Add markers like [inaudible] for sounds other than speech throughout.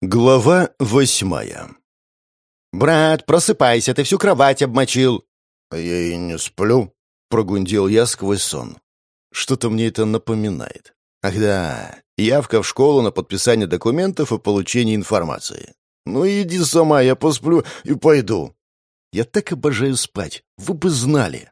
Глава восьмая «Брат, просыпайся, ты всю кровать обмочил!» «А я и не сплю», — прогундел я сквозь сон. Что-то мне это напоминает. Ах да, явка в школу на подписание документов и получение информации. Ну иди сама, я посплю и пойду. Я так обожаю спать, вы бы знали.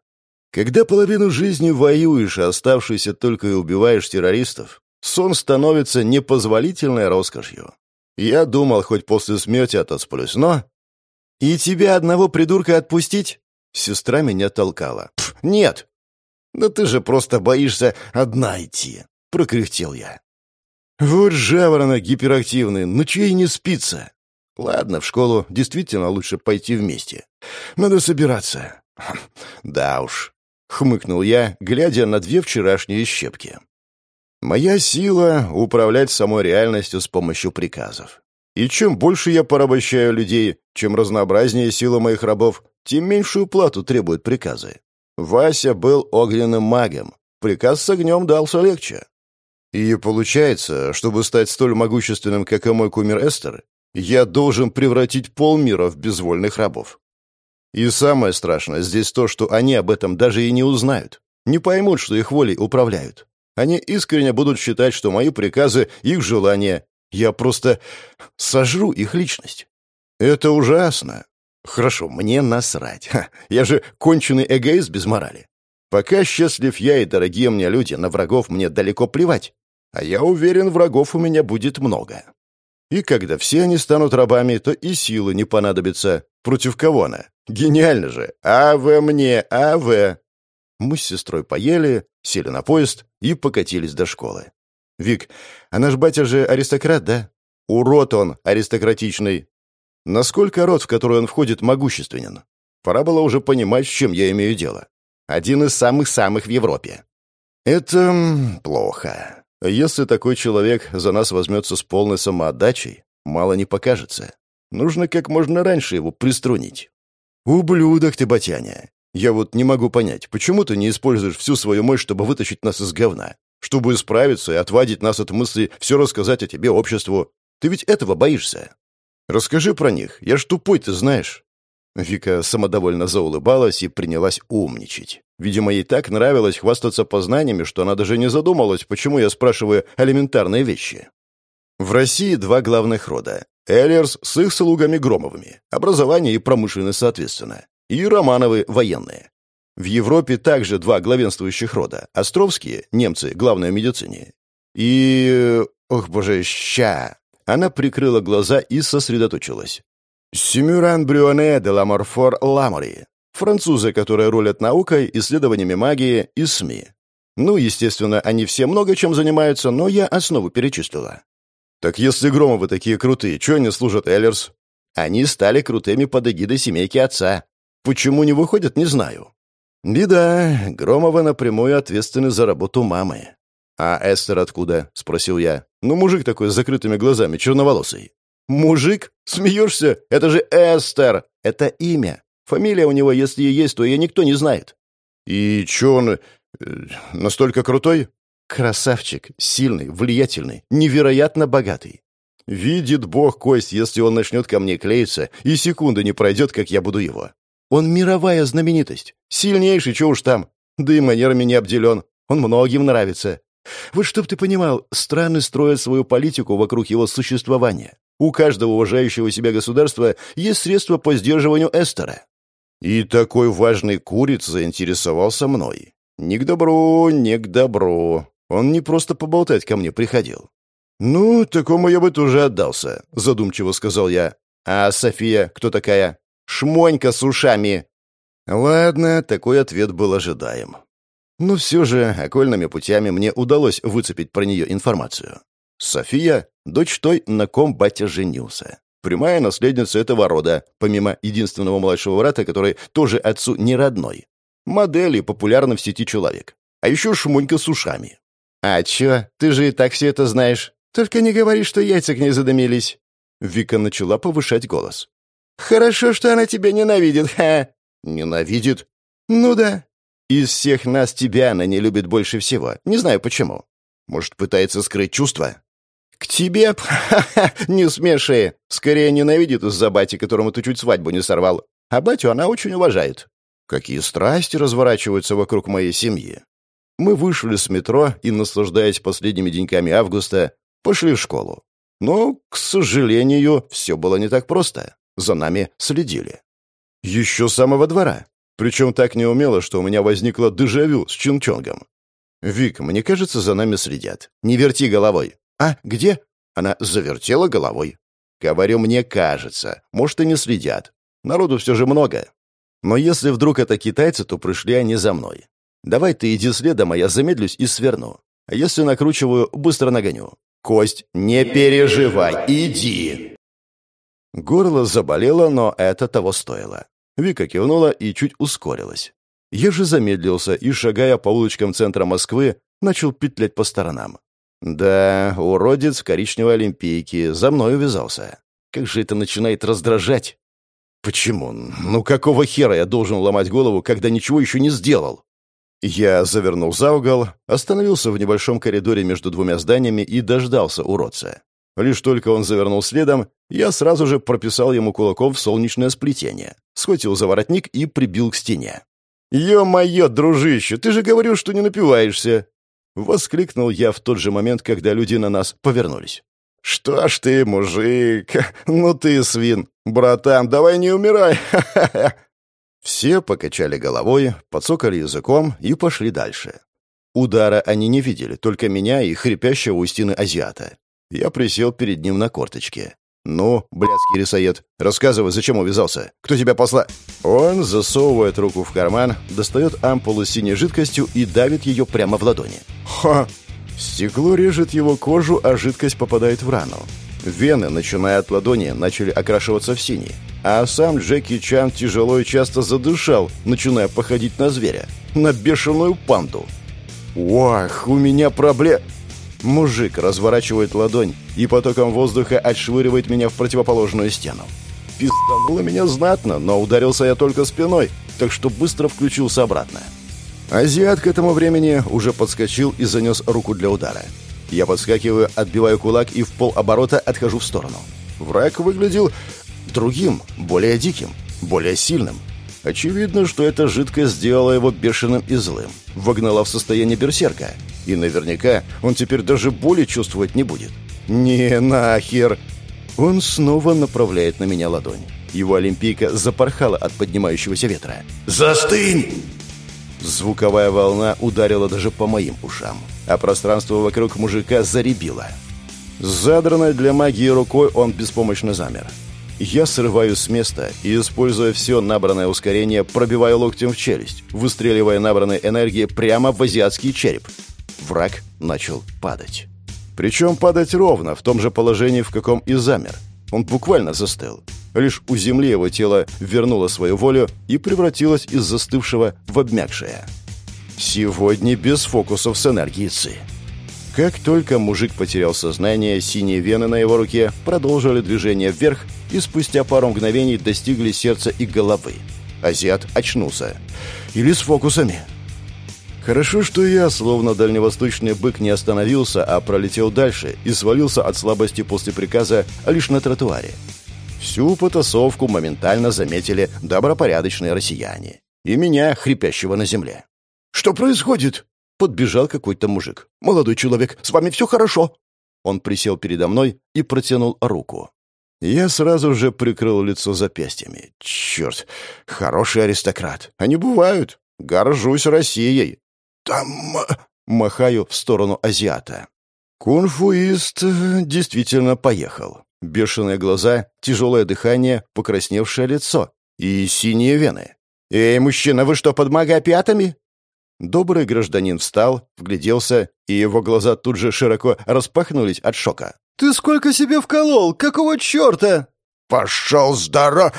Когда половину жизни воюешь, а оставшуюся только и убиваешь террористов, сон становится непозволительной роскошью. Я думал, хоть после смерти отосплюсь, но... «И тебя одного придурка отпустить?» Сестра меня толкала. «Нет!» «Да ты же просто боишься одна идти!» — прокряхтел я. «Вот жаворонок гиперактивный, ну чей не спится?» «Ладно, в школу действительно лучше пойти вместе. Надо собираться». «Да уж», — хмыкнул я, глядя на две вчерашние щепки. Моя сила — управлять самой реальностью с помощью приказов. И чем больше я порабощаю людей, чем разнообразнее сила моих рабов, тем меньшую плату требуют приказы. Вася был огненным магом. Приказ с огнем дался легче. И получается, чтобы стать столь могущественным, как и мой кумир Эстер, я должен превратить полмира в безвольных рабов. И самое страшное здесь то, что они об этом даже и не узнают. Не поймут, что их волей управляют. Они искренне будут считать, что мои приказы — их желания. Я просто сожру их личность. Это ужасно. Хорошо, мне насрать. Ха, я же конченый эгоист без морали. Пока счастлив я и дорогие мне люди, на врагов мне далеко плевать. А я уверен, врагов у меня будет много. И когда все они станут рабами, то и силы не понадобится. Против кого она? Гениально же! АВ мне, АВ! Мы с сестрой поели, сели на поезд и покатились до школы. «Вик, а наш батя же аристократ, да? Урод он, аристократичный. Насколько род, в который он входит, могущественен? Пора было уже понимать, с чем я имею дело. Один из самых-самых в Европе. Это плохо. Если такой человек за нас возьмется с полной самоотдачей, мало не покажется. Нужно как можно раньше его приструнить. «Ублюдок ты, Батяня! Я вот не могу понять, почему ты не используешь всю свою мощь, чтобы вытащить нас из говна? Чтобы исправиться и отвадить нас от мысли все рассказать о тебе обществу? Ты ведь этого боишься. Расскажи про них. Я ж тупой, ты знаешь». Вика самодовольно заулыбалась и принялась умничать. Видимо, ей так нравилось хвастаться познаниями, что она даже не задумалась, почему я спрашиваю элементарные вещи. В России два главных рода. Эллерс с их слугами Громовыми. Образование и промышленность, соответственно и Романовы военные. В Европе также два главенствующих рода. Островские, немцы, главное в медицине. И... Ох, боже, ща! Она прикрыла глаза и сосредоточилась. Симюран Брюоне де Ламорфор Ламори. Французы, которые рулят наукой, исследованиями магии и СМИ. Ну, естественно, они все много чем занимаются, но я основу перечислила. Так если Громовы такие крутые, что они служат Эллерс? Они стали крутыми под эгидой семейки отца. Почему не выходят, не знаю. Беда. Громова напрямую ответственны за работу мамы. «А Эстер откуда?» — спросил я. «Ну, мужик такой с закрытыми глазами, черноволосый». «Мужик? Смеешься? Это же Эстер! Это имя. Фамилия у него, если и есть, то ее никто не знает». «И че он э, настолько крутой?» «Красавчик, сильный, влиятельный, невероятно богатый. Видит бог кость, если он начнет ко мне клеиться, и секунды не пройдет, как я буду его. Он мировая знаменитость. Сильнейший, чего уж там. Да и манерами не обделен. Он многим нравится. Вот чтоб ты понимал, страны строят свою политику вокруг его существования. У каждого уважающего себя государства есть средства по сдерживанию эстера. И такой важный куриц заинтересовался мной. Не к добру, не к добру. Он не просто поболтать ко мне приходил. «Ну, такому я бы тоже отдался», — задумчиво сказал я. «А София кто такая?» Шмонька с ушами!» Ладно, такой ответ был ожидаем. Но все же окольными путями мне удалось выцепить про нее информацию. София — дочь той, на ком батя женился. Прямая наследница этого рода, помимо единственного младшего брата, который тоже отцу не родной. Модель и популярный в сети человек. А еще шмонька с ушами. «А чё? Ты же и так все это знаешь. Только не говори, что яйца к ней задымились». Вика начала повышать голос. Хорошо, что она тебя ненавидит, ха. Ненавидит? Ну да. Из всех нас тебя она не любит больше всего. Не знаю почему. Может, пытается скрыть чувства? «К тебе? Ха-ха, не смеши! Скорее ненавидит из-за бати, которому ты чуть свадьбу не сорвал. А батю она очень уважает. Какие страсти разворачиваются вокруг моей семьи. Мы вышли с метро и, наслаждаясь последними деньками августа, пошли в школу. Но, к сожалению, все было не так просто. За нами следили. Еще с самого двора. Причем так неумело, что у меня возникло дежавю с Чинчонгом. «Вик, мне кажется, за нами следят. Не верти головой». «А, где?» Она завертела головой. «Говорю, мне кажется. Может, и не следят. Народу все же много. Но если вдруг это китайцы, то пришли они за мной. Давай ты иди следом, а я замедлюсь и сверну. А если накручиваю, быстро нагоню. Кость, не переживай, иди!» Горло заболело, но это того стоило. Вика кивнула и чуть ускорилась. Я же замедлился и, шагая по улочкам центра Москвы, начал петлять по сторонам. Да, уродец в коричневой олимпийке за мной увязался. Как же это начинает раздражать. Почему? Ну какого хера я должен ломать голову, когда ничего еще не сделал? Я завернул за угол, остановился в небольшом коридоре между двумя зданиями и дождался уродца. Лишь только он завернул следом, я сразу же прописал ему кулаком в солнечное сплетение, схватил за воротник и прибил к стене. «Ё-моё, дружище, ты же говорил, что не напиваешься!» Воскликнул я в тот же момент, когда люди на нас повернулись. «Что ж ты, мужик? [laughs] Ну ты свин! Братан, давай не умирай! [laughs] Все покачали головой, подсокали языком и пошли дальше. Удара они не видели, только меня и хрипящего у стены азиата. Я присел перед ним на корточке. «Ну, блядский рисоед, рассказывай, зачем увязался? Кто тебя посла...» Он засовывает руку в карман, достает ампулу с синей жидкостью и давит ее прямо в ладони. «Ха!» Стекло режет его кожу, а жидкость попадает в рану. Вены, начиная от ладони, начали окрашиваться в синий. А сам Джеки Чан тяжело и часто задышал, начиная походить на зверя. На бешеную панду. «Ох, у меня проблем...» Мужик разворачивает ладонь и потоком воздуха отшвыривает меня в противоположную стену. Пиздануло меня знатно, но ударился я только спиной, так что быстро включился обратно. Азиат к этому времени уже подскочил и занес руку для удара. Я подскакиваю, отбиваю кулак и в полоборота отхожу в сторону. Враг выглядел другим, более диким, более сильным. Очевидно, что эта жидкость сделала его бешеным и злым, вогнала в состояние берсерка. И наверняка он теперь даже боли чувствовать не будет. «Не нахер!» Он снова направляет на меня ладонь. Его олимпийка запорхала от поднимающегося ветра. «Застынь!» Звуковая волна ударила даже по моим ушам, а пространство вокруг мужика заребило. Задранной для магии рукой он беспомощно замер. Я срываюсь с места и, используя все набранное ускорение, пробиваю локтем в челюсть, выстреливая набранной энергией прямо в азиатский череп. Враг начал падать. Причем падать ровно, в том же положении, в каком и замер. Он буквально застыл. Лишь у земли его тело вернуло свою волю и превратилось из застывшего в обмякшее. Сегодня без фокусов с энергией. Как только мужик потерял сознание, синие вены на его руке продолжили движение вверх и спустя пару мгновений достигли сердца и головы. Азиат очнулся. Или с фокусами. Хорошо, что я, словно дальневосточный бык, не остановился, а пролетел дальше и свалился от слабости после приказа лишь на тротуаре. Всю потасовку моментально заметили добропорядочные россияне. И меня, хрипящего на земле. «Что происходит?» Подбежал какой-то мужик. «Молодой человек, с вами все хорошо?» Он присел передо мной и протянул руку. Я сразу же прикрыл лицо запястьями. «Черт, хороший аристократ. Они бывают. Горжусь Россией». «Там...» — махаю в сторону азиата. Кунфуист действительно поехал. Бешеные глаза, тяжелое дыхание, покрасневшее лицо и синие вены. «Эй, мужчина, вы что, под магопятами?» Добрый гражданин встал, вгляделся, и его глаза тут же широко распахнулись от шока. «Ты сколько себе вколол? Какого черта?» «Пошел здоров!»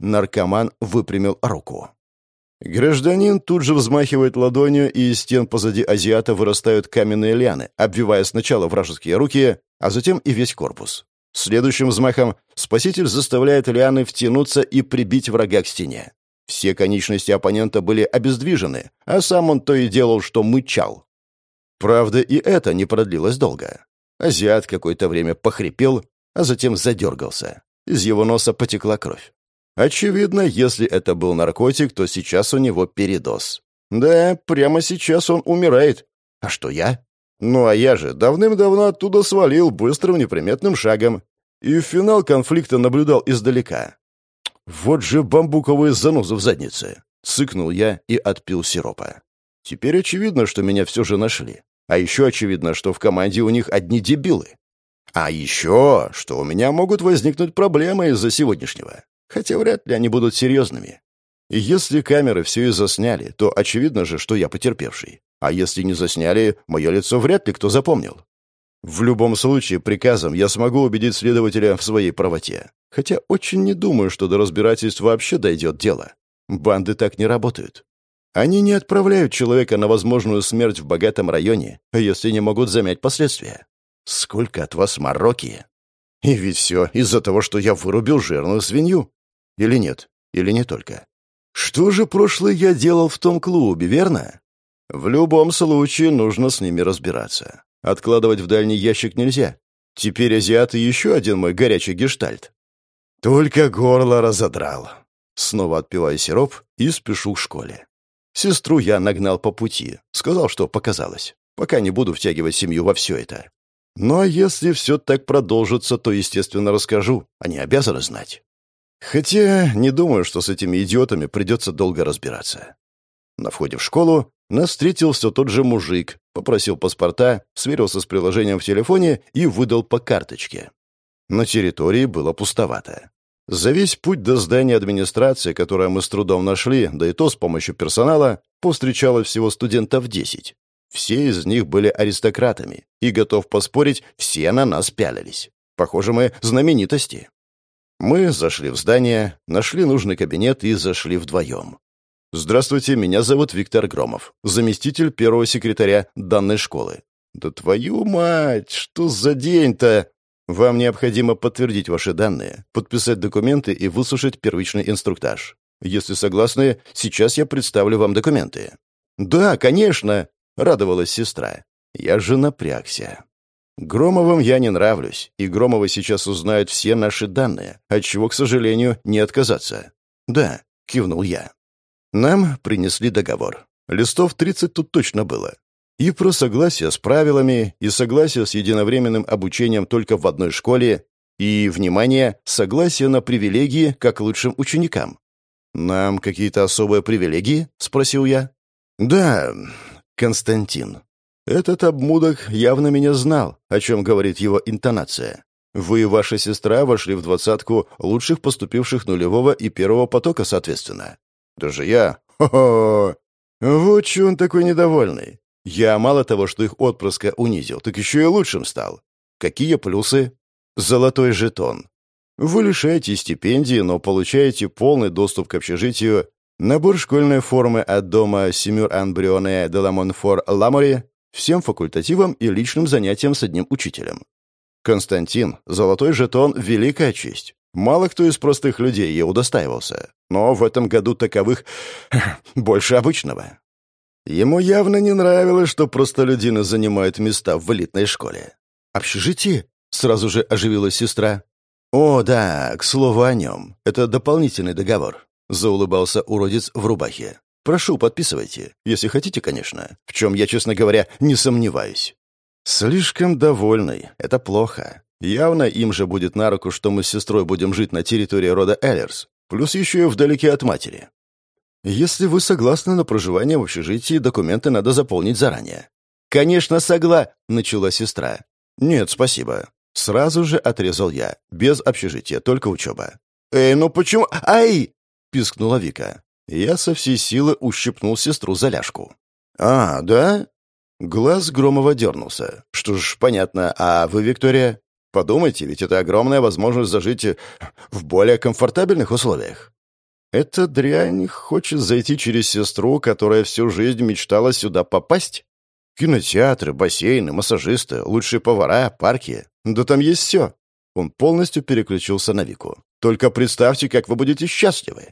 Наркоман выпрямил руку. Гражданин тут же взмахивает ладонью, и из стен позади азиата вырастают каменные лианы, обвивая сначала вражеские руки, а затем и весь корпус. Следующим взмахом спаситель заставляет лианы втянуться и прибить врага к стене. Все конечности оппонента были обездвижены, а сам он то и делал, что мычал. Правда, и это не продлилось долго. Азиат какое-то время похрипел, а затем задергался. Из его носа потекла кровь. Очевидно, если это был наркотик, то сейчас у него передоз. Да, прямо сейчас он умирает. А что я? Ну, а я же давным-давно оттуда свалил быстрым неприметным шагом. И финал конфликта наблюдал издалека. Вот же бамбуковые занозы в заднице. Цыкнул я и отпил сиропа. Теперь очевидно, что меня все же нашли. А еще очевидно, что в команде у них одни дебилы. А еще, что у меня могут возникнуть проблемы из-за сегодняшнего. Хотя вряд ли они будут серьезными. И если камеры все и засняли, то очевидно же, что я потерпевший. А если не засняли, мое лицо вряд ли кто запомнил. В любом случае, приказом я смогу убедить следователя в своей правоте. Хотя очень не думаю, что до разбирательств вообще дойдет дело. Банды так не работают. Они не отправляют человека на возможную смерть в богатом районе, если не могут замять последствия. Сколько от вас мороки! И ведь все из-за того, что я вырубил жирную свинью. Или нет? Или не только? Что же прошлое я делал в том клубе, верно? В любом случае нужно с ними разбираться. Откладывать в дальний ящик нельзя. Теперь азиаты еще один мой горячий гештальт. Только горло разодрал. Снова отпиваю сироп и спешу к школе. Сестру я нагнал по пути. Сказал, что показалось. Пока не буду втягивать семью во все это. А если все так продолжится, то, естественно, расскажу. Они обязаны знать. Хотя не думаю, что с этими идиотами придется долго разбираться. На входе в школу нас встретил все тот же мужик, попросил паспорта, сверился с приложением в телефоне и выдал по карточке. На территории было пустовато. За весь путь до здания администрации, которое мы с трудом нашли, да и то с помощью персонала, повстречало всего студентов 10. Все из них были аристократами, и, готов поспорить, все на нас пялились. Похоже, мы знаменитости. Мы зашли в здание, нашли нужный кабинет и зашли вдвоем. «Здравствуйте, меня зовут Виктор Громов, заместитель первого секретаря данной школы». «Да твою мать, что за день-то?» Вам необходимо подтвердить ваши данные, подписать документы и выслушать первичный инструктаж. Если согласны, сейчас я представлю вам документы». «Да, конечно», — радовалась сестра. «Я же напрягся». Громовым я не нравлюсь, и Громовы сейчас узнают все наши данные, от чего, к сожалению, не отказаться. «Да», — кивнул я. Нам принесли договор. Листов 30 тут точно было. И про согласие с правилами, и согласие с единовременным обучением только в одной школе, и, внимание, согласие на привилегии как лучшим ученикам. «Нам какие-то особые привилегии?» — спросил я. «Да, Константин. Этот обмудок явно меня знал, о чем говорит его интонация. Вы и ваша сестра вошли в двадцатку лучших поступивших нулевого и первого потока, соответственно. Даже я... Хо-хо! Вот че он такой недовольный. Я мало того, что их отпрыска унизил, так еще и лучшим стал. Какие плюсы? Золотой жетон. Вы лишаете стипендии, но получаете полный доступ к общежитию, набор школьной формы от дома Семюр Анбрионе де Ламонфор Ламори, всем факультативам и личным занятиям с одним учителем. Константин, золотой жетон — великая честь. Мало кто из простых людей ей удостаивался, но в этом году таковых [laughs] больше обычного. Ему явно не нравилось, что простолюдины занимают места в элитной школе. «Общежитие?» — сразу же оживилась сестра. «О, да, к слову о нем. Это дополнительный договор», — заулыбался уродец в рубахе. «Прошу, подписывайте. Если хотите, конечно. В чем я, честно говоря, не сомневаюсь». «Слишком довольный. Это плохо. Явно им же будет на руку, что мы с сестрой будем жить на территории рода Эллерс, плюс еще и вдалеке от матери. Если вы согласны на проживание в общежитии, документы надо заполнить заранее. Конечно, согла, начала сестра. Нет, спасибо. Сразу же отрезал я. Без общежития, только учеба. Эй, ну почему? Ай! пискнула Вика. Я со всей силы ущипнул сестру за ляжку. А, да? Глаз Громова дернулся. Что ж, понятно. А вы, Виктория? Подумайте, ведь это огромная возможность зажить в более комфортабельных условиях. Эта дрянь хочет зайти через сестру, которая всю жизнь мечтала сюда попасть? Кинотеатры, бассейны, массажисты, лучшие повара, парки. Да там есть все. Он полностью переключился на Вику. Только представьте, как вы будете счастливы.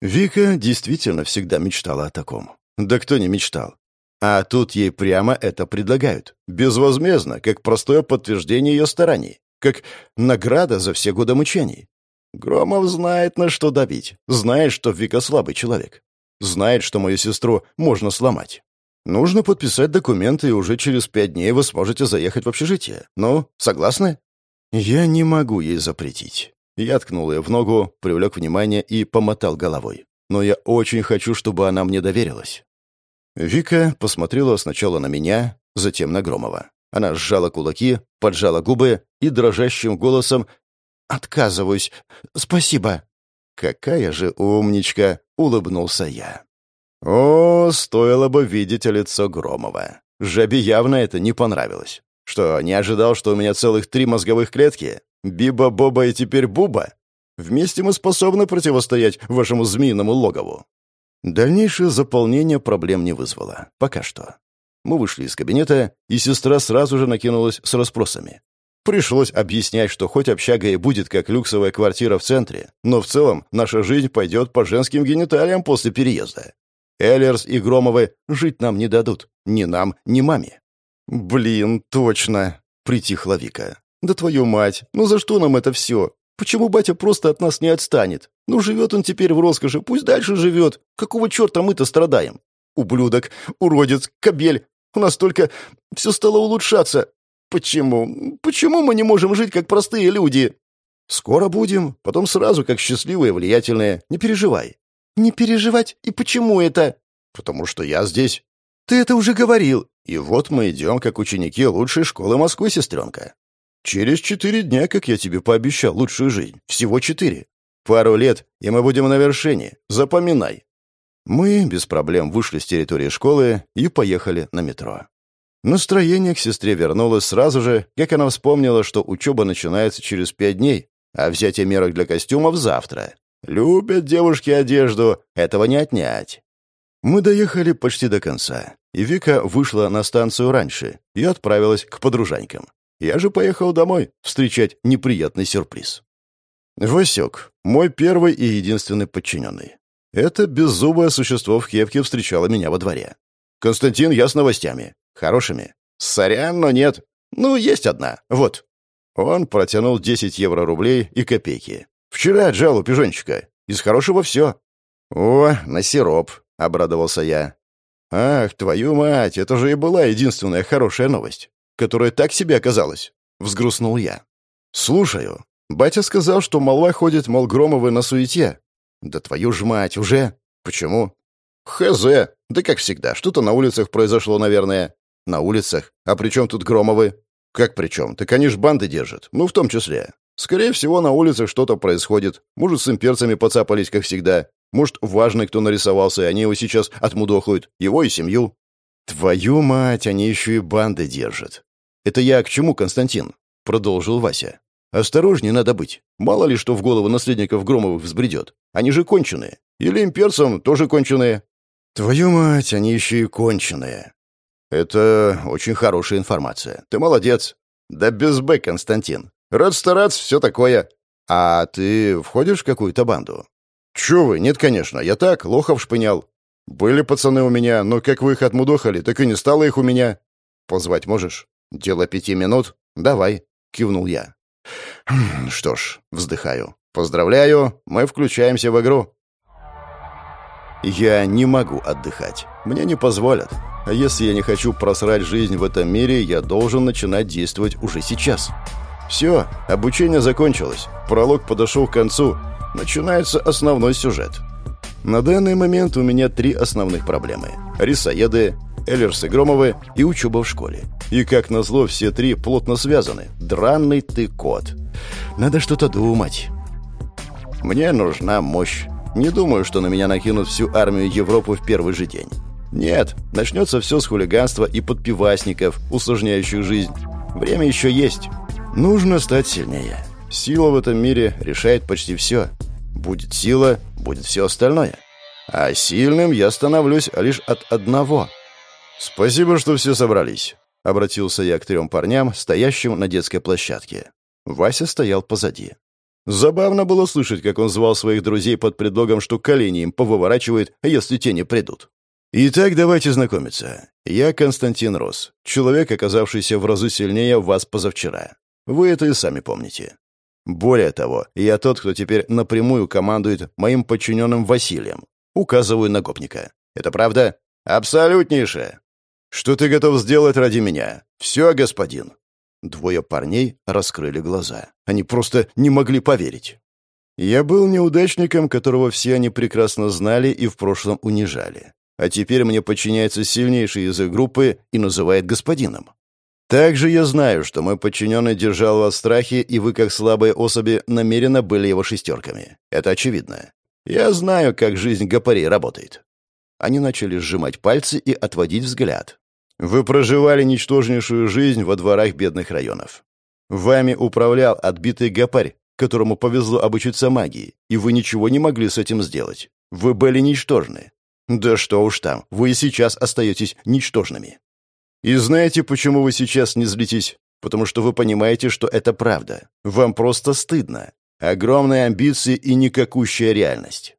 Вика действительно всегда мечтала о таком. Да кто не мечтал? А тут ей прямо это предлагают. Безвозмездно, как простое подтверждение ее стараний. Как награда за все годы мучений. Громов знает, на что добить. Знает, что Вика слабый человек. Знает, что мою сестру можно сломать. Нужно подписать документы, и уже через пять дней вы сможете заехать в общежитие. Ну, согласны? Я не могу ей запретить. Я ткнул ее в ногу, привлек внимание и помотал головой. Но я очень хочу, чтобы она мне доверилась. Вика посмотрела сначала на меня, затем на Громова. Она сжала кулаки, поджала губы и дрожащим голосом «Отказываюсь. Спасибо». «Какая же умничка!» — улыбнулся я. О, стоило бы видеть лицо Громова. Жабе явно это не понравилось. Что, не ожидал, что у меня целых три мозговых клетки? Биба, Боба и теперь Буба? Вместе мы способны противостоять вашему змеиному логову. Дальнейшее заполнение проблем не вызвало. Пока что. Мы вышли из кабинета, и сестра сразу же накинулась с расспросами. Пришлось объяснять, что хоть общага и будет как люксовая квартира в центре, но в целом наша жизнь пойдет по женским гениталиям после переезда. Эллерс и Громовы жить нам не дадут. Ни нам, ни маме. «Блин, точно!» — притихла Вика. «Да твою мать! Ну за что нам это все? Почему батя просто от нас не отстанет? Ну живет он теперь в роскоши, пусть дальше живет. Какого черта мы-то страдаем? Ублюдок, уродец, кобель. У нас только все стало улучшаться. Почему? Почему мы не можем жить как простые люди? Скоро будем, потом сразу как счастливые, влиятельные. Не переживай. Не переживать? И почему это? Потому что я здесь. Ты это уже говорил. И вот мы идем, как ученики лучшей школы Москвы, сестренка. Через четыре дня, как я тебе пообещал, лучшую жизнь. Всего четыре. Пару лет, и мы будем на вершине. Запоминай. Мы без проблем вышли с территории школы и поехали на метро. Настроение к сестре вернулось сразу же, как она вспомнила, что учеба начинается через пять дней, а взятие мерок для костюмов завтра. Любят девушки одежду, этого не отнять. Мы доехали почти до конца, и Вика вышла на станцию раньше и отправилась к подружанькам. Я же поехал домой встречать неприятный сюрприз. Васек, мой первый и единственный подчиненный. Это беззубое существо в кепке встречало меня во дворе. «Константин, я с новостями. Хорошими. Сорян, но нет. Ну, есть одна. Вот». Он протянул 10 евро рублей и копейки. «Вчера отжал у пижончика. Из хорошего все». «О, на сироп», — обрадовался я. «Ах, твою мать, это же и была единственная хорошая новость которая так себе оказалась?» — взгрустнул я. «Слушаю. Батя сказал, что молва ходит, мол, Громовы на суете. Да твою ж мать, уже? Почему?» «Хз. Да как всегда, что-то на улицах произошло, наверное». «На улицах? А при чем тут Громовы?» «Как при чем? Так они ж банды держат. Ну, в том числе. Скорее всего, на улицах что-то происходит. Может, с имперцами поцапались, как всегда. Может, важный кто нарисовался, и они его сейчас отмудохают. Его и семью». «Твою мать, они еще и банды держат. «Это я к чему, Константин?» — продолжил Вася. «Осторожнее надо быть. Мало ли что в голову наследников Громовых взбредет. Они же конченые. Или имперцам тоже конченые». «Твою мать, они еще и конченые». «Это очень хорошая информация. Ты молодец». «Да без Б, Константин. Рад стараться, все такое». «А ты входишь в какую-то банду?» «Чё вы? Нет, конечно. Я так, лохов шпынял. Были пацаны у меня, но как вы их отмудохали, так и не стало их у меня. Позвать можешь?» «Дело пяти минут? Давай», — кивнул я. «Хм, «Что ж», — вздыхаю. «Поздравляю, мы включаемся в игру». «Я не могу отдыхать. Мне не позволят. А если я не хочу просрать жизнь в этом мире, я должен начинать действовать уже сейчас». «Все, обучение закончилось. Пролог подошел к концу. Начинается основной сюжет». На данный момент у меня три основных проблемы. Рисоеды, Эллерсы Громовы и учеба в школе. И, как назло, все три плотно связаны. Дранный ты кот. Надо что-то думать. Мне нужна мощь. Не думаю, что на меня накинут всю армию Европы в первый же день. Нет, начнется все с хулиганства и подпивасников, усложняющих жизнь. Время еще есть. Нужно стать сильнее. Сила в этом мире решает почти все. Будет сила, будет все остальное. А сильным я становлюсь лишь от одного. «Спасибо, что все собрались», — обратился я к трем парням, стоящим на детской площадке. Вася стоял позади. Забавно было слышать, как он звал своих друзей под предлогом, что колени им повыворачивает, если те не придут. Итак, давайте знакомиться. Я Константин Рос, человек, оказавшийся в разы сильнее вас позавчера. Вы это и сами помните. Более того, я тот, кто теперь напрямую командует моим подчиненным Василием. Указываю на гопника. Это правда? Абсолютнейшее. Что ты готов сделать ради меня? Все, господин. Двое парней раскрыли глаза. Они просто не могли поверить. Я был неудачником, которого все они прекрасно знали и в прошлом унижали а теперь мне подчиняется сильнейший из их группы и называет господином. Также я знаю, что мой подчиненный держал вас в страхе, и вы, как слабые особи, намеренно были его шестерками. Это очевидно. Я знаю, как жизнь гопарей работает». Они начали сжимать пальцы и отводить взгляд. «Вы проживали ничтожнейшую жизнь во дворах бедных районов. Вами управлял отбитый гопарь, которому повезло обучиться магии, и вы ничего не могли с этим сделать. Вы были ничтожны. Да что уж там, вы и сейчас остаетесь ничтожными. И знаете, почему вы сейчас не злитесь? Потому что вы понимаете, что это правда. Вам просто стыдно. Огромные амбиции и никакущая реальность.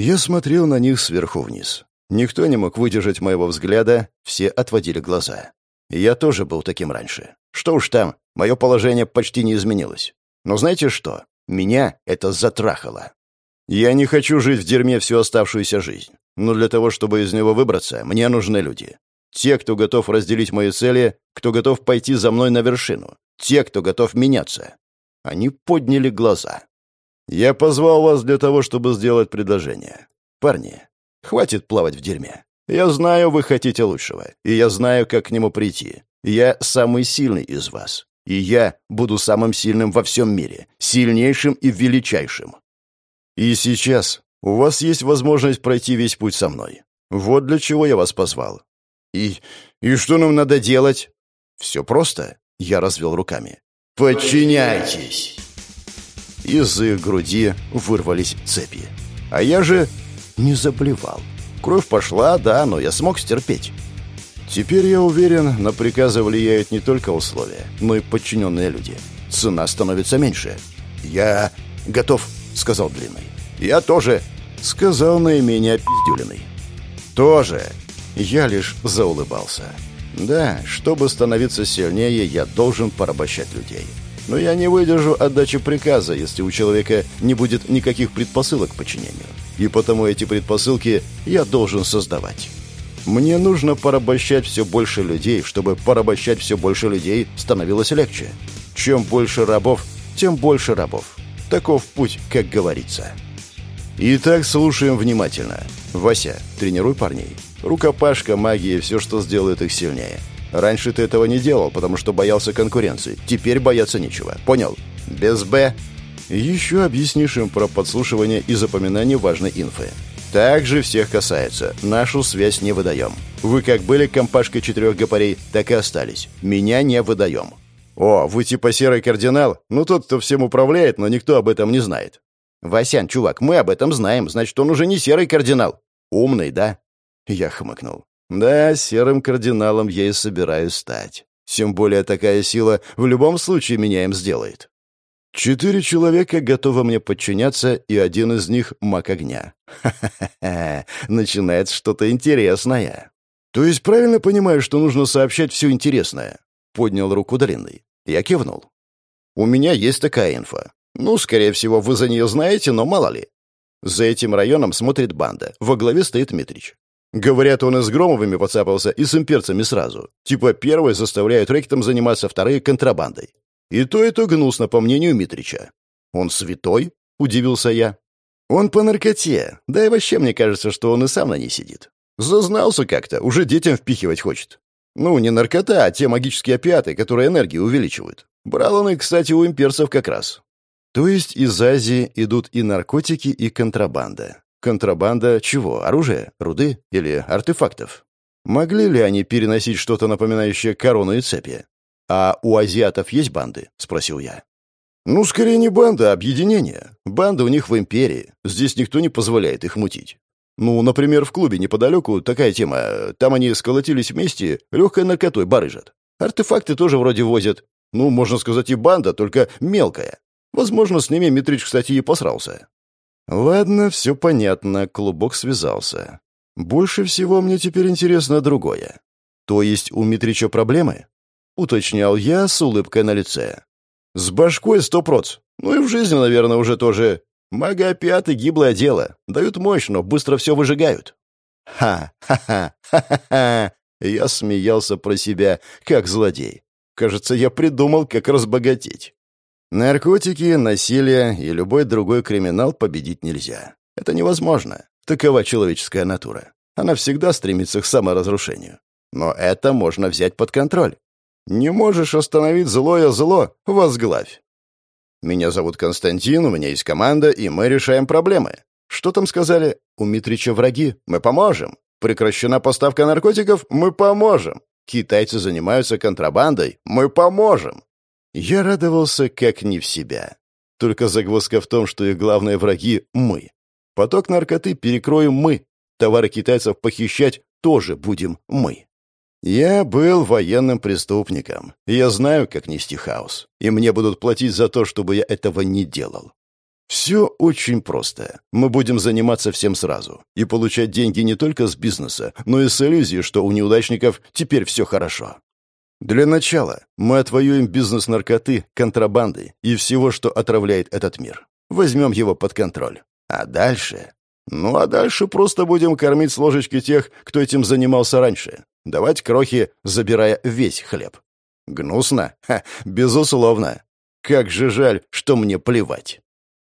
Я смотрел на них сверху вниз. Никто не мог выдержать моего взгляда, все отводили глаза. Я тоже был таким раньше. Что уж там, мое положение почти не изменилось. Но знаете что? Меня это затрахало. Я не хочу жить в дерьме всю оставшуюся жизнь. Но для того, чтобы из него выбраться, мне нужны люди. Те, кто готов разделить мои цели, кто готов пойти за мной на вершину. Те, кто готов меняться. Они подняли глаза. Я позвал вас для того, чтобы сделать предложение. Парни, хватит плавать в дерьме. Я знаю, вы хотите лучшего, и я знаю, как к нему прийти. Я самый сильный из вас. И я буду самым сильным во всем мире, сильнейшим и величайшим. И сейчас у вас есть возможность пройти весь путь со мной. Вот для чего я вас позвал. И... и что нам надо делать? Все просто. Я развел руками. Подчиняйтесь. Из их груди вырвались цепи. А я же не заблевал. Кровь пошла, да, но я смог стерпеть. Теперь я уверен, на приказы влияют не только условия, но и подчиненные люди. Цена становится меньше. «Я готов», — сказал Длинный. «Я тоже», — сказал наименее опиздюленный. «Тоже». Я лишь заулыбался. «Да, чтобы становиться сильнее, я должен порабощать людей. Но я не выдержу отдачи приказа, если у человека не будет никаких предпосылок к подчинению. И потому эти предпосылки я должен создавать». Мне нужно порабощать все больше людей, чтобы порабощать все больше людей становилось легче. Чем больше рабов, тем больше рабов. Таков путь, как говорится. Итак, слушаем внимательно. Вася, тренируй парней. Рукопашка, магия, все, что сделает их сильнее. Раньше ты этого не делал, потому что боялся конкуренции. Теперь бояться нечего. Понял? Без «Б». Еще объяснишь им про подслушивание и запоминание важной инфы. Также всех касается. Нашу связь не выдаем. Вы как были компашкой четырех гопарей, так и остались. Меня не выдаем. О, вы типа серый кардинал? Ну тот, кто всем управляет, но никто об этом не знает. «Васян, чувак, мы об этом знаем, значит, он уже не серый кардинал. Умный, да?» Я хмыкнул. «Да, серым кардиналом я и собираюсь стать. Тем более такая сила в любом случае меня им сделает. Четыре человека готовы мне подчиняться, и один из них — маг огня. Ха-ха-ха, начинается что-то интересное. То есть правильно понимаю, что нужно сообщать все интересное?» Поднял руку длинный. Я кивнул. «У меня есть такая инфа. Ну, скорее всего, вы за нее знаете, но мало ли. За этим районом смотрит банда. Во главе стоит Митрич. Говорят, он и с Громовыми поцапался, и с имперцами сразу. Типа первые заставляют рэкетом заниматься, вторые — контрабандой. И то, и то гнусно, по мнению Митрича. «Он святой?» — удивился я. «Он по наркоте. Да и вообще мне кажется, что он и сам на ней сидит. Зазнался как-то, уже детям впихивать хочет. Ну, не наркота, а те магические опиаты, которые энергию увеличивают. Брал он их, кстати, у имперцев как раз. То есть из Азии идут и наркотики, и контрабанда. Контрабанда чего? Оружия? Руды? Или артефактов? Могли ли они переносить что-то напоминающее корону и цепи? «А у азиатов есть банды?» — спросил я. «Ну, скорее не банда, а объединение. Банда у них в империи. Здесь никто не позволяет их мутить. Ну, например, в клубе неподалеку такая тема. Там они сколотились вместе, легкой наркотой барыжат. Артефакты тоже вроде возят. Ну, можно сказать, и банда, только мелкая. Возможно, с ними Митрич, кстати, и посрался. Ладно, все понятно, клубок связался. Больше всего мне теперь интересно другое. То есть у Митрича проблемы? Уточнял я с улыбкой на лице. С башкой сто проц. Ну и в жизни, наверное, уже тоже. Мага-опиаты — гиблое дело. Дают мощь, но быстро все выжигают. Ха-ха-ха, ха-ха-ха. Я смеялся про себя, как злодей. Кажется, я придумал, как разбогатеть. Наркотики, насилие и любой другой криминал победить нельзя. Это невозможно. Такова человеческая натура. Она всегда стремится к саморазрушению. Но это можно взять под контроль. Не можешь остановить злое зло — возглавь. Меня зовут Константин, у меня есть команда, и мы решаем проблемы. Что там сказали? У Митрича враги. Мы поможем. Прекращена поставка наркотиков? Мы поможем. Китайцы занимаются контрабандой? Мы поможем. Я радовался как не в себя. Только загвоздка в том, что их главные враги — мы. Поток наркоты перекроем мы. Товары китайцев похищать тоже будем мы. Я был военным преступником. Я знаю, как нести хаос. И мне будут платить за то, чтобы я этого не делал. Все очень просто. Мы будем заниматься всем сразу. И получать деньги не только с бизнеса, но и с иллюзией, что у неудачников теперь все хорошо. Для начала мы отвоюем бизнес наркоты, контрабанды и всего, что отравляет этот мир. Возьмем его под контроль. А дальше... Ну а дальше просто будем кормить с ложечки тех, кто этим занимался раньше. Давать крохи, забирая весь хлеб. Гнусно? Ха, безусловно. Как же жаль, что мне плевать.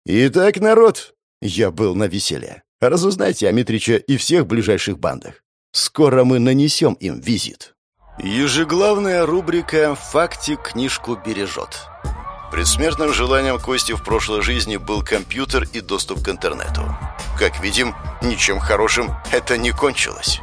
Итак, народ, я был на веселе. Разузнайте о Митриче и всех ближайших бандах. Скоро мы нанесем им визит. Ежеглавная рубрика «Фактик книжку бережет». Предсмертным желанием Кости в прошлой жизни был компьютер и доступ к интернету. Как видим, ничем хорошим это не кончилось.